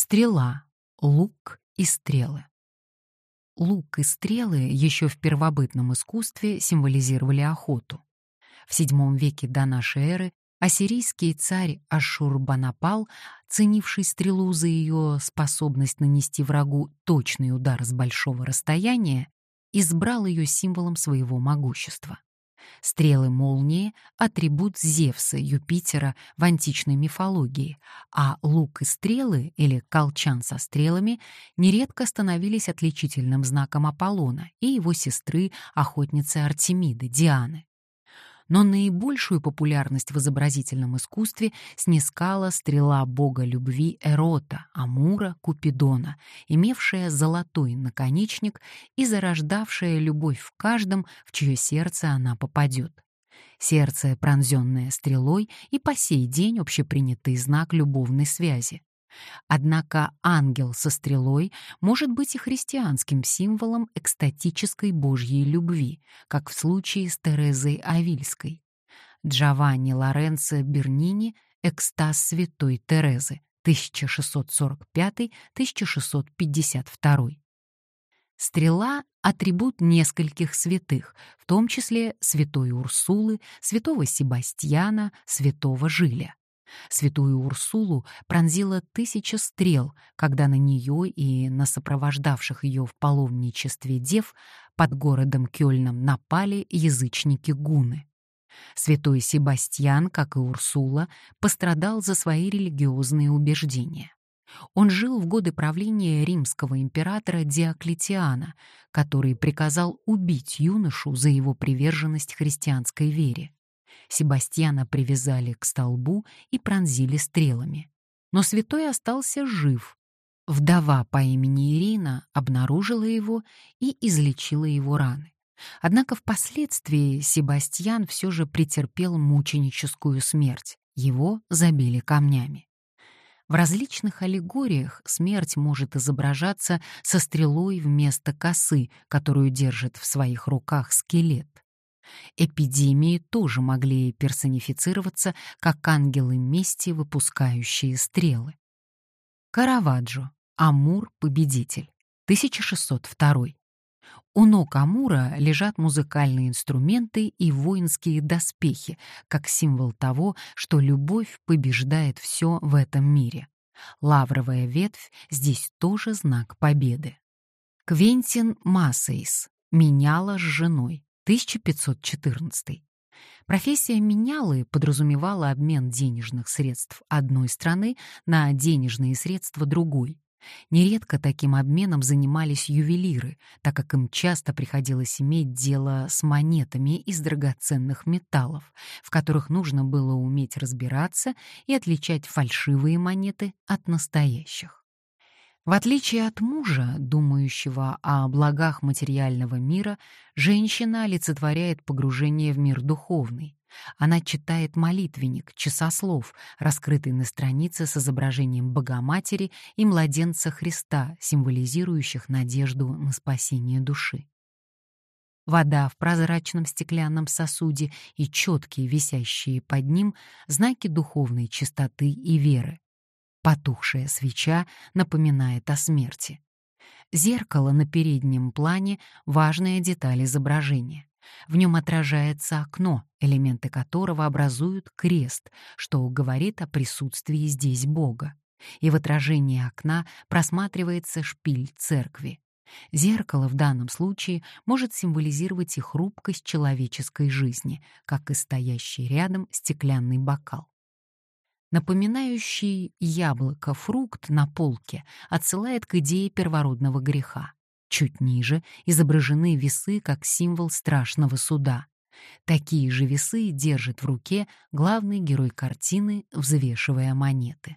Стрела, лук и стрелы. Лук и стрелы еще в первобытном искусстве символизировали охоту. В VII веке до нашей эры ассирийский царь Ашурбанапал, ценивший стрелу за ее способность нанести врагу точный удар с большого расстояния, избрал ее символом своего могущества. Стрелы молнии — атрибут Зевса, Юпитера в античной мифологии, а лук и стрелы, или колчан со стрелами, нередко становились отличительным знаком Аполлона и его сестры, охотницы Артемиды, Дианы но наибольшую популярность в изобразительном искусстве снискала стрела бога любви Эрота, Амура, Купидона, имевшая золотой наконечник и зарождавшая любовь в каждом, в чье сердце она попадет. Сердце, пронзенное стрелой, и по сей день общепринятый знак любовной связи. Однако ангел со стрелой может быть и христианским символом экстатической Божьей любви, как в случае с Терезой Авильской. Джованни Лоренцо Бернини «Экстаз святой Терезы» 1645-1652. Стрела — атрибут нескольких святых, в том числе святой Урсулы, святого Себастьяна, святого Жиля. Святую Урсулу пронзила тысяча стрел, когда на нее и на сопровождавших ее в паломничестве дев под городом Кёльном напали язычники-гуны. Святой Себастьян, как и Урсула, пострадал за свои религиозные убеждения. Он жил в годы правления римского императора Диоклетиана, который приказал убить юношу за его приверженность христианской вере. Себастьяна привязали к столбу и пронзили стрелами. Но святой остался жив. Вдова по имени Ирина обнаружила его и излечила его раны. Однако впоследствии Себастьян все же претерпел мученическую смерть. Его забили камнями. В различных аллегориях смерть может изображаться со стрелой вместо косы, которую держит в своих руках скелет. Эпидемии тоже могли персонифицироваться как ангелы мести, выпускающие стрелы. Караваджо. Амур-победитель. 1602. У ног Амура лежат музыкальные инструменты и воинские доспехи, как символ того, что любовь побеждает все в этом мире. Лавровая ветвь здесь тоже знак победы. Квентин Массейс меняла с женой. 1514. Профессия менялы подразумевала обмен денежных средств одной страны на денежные средства другой. Нередко таким обменом занимались ювелиры, так как им часто приходилось иметь дело с монетами из драгоценных металлов, в которых нужно было уметь разбираться и отличать фальшивые монеты от настоящих. В отличие от мужа, думающего о благах материального мира, женщина олицетворяет погружение в мир духовный. Она читает молитвенник, часослов, раскрытый на странице с изображением Богоматери и младенца Христа, символизирующих надежду на спасение души. Вода в прозрачном стеклянном сосуде и четкие, висящие под ним, знаки духовной чистоты и веры. Потухшая свеча напоминает о смерти. Зеркало на переднем плане — важная деталь изображения. В нем отражается окно, элементы которого образуют крест, что говорит о присутствии здесь Бога. И в отражении окна просматривается шпиль церкви. Зеркало в данном случае может символизировать и хрупкость человеческой жизни, как и стоящий рядом стеклянный бокал. Напоминающий яблоко фрукт на полке отсылает к идее первородного греха. Чуть ниже изображены весы как символ страшного суда. Такие же весы держит в руке главный герой картины, взвешивая монеты.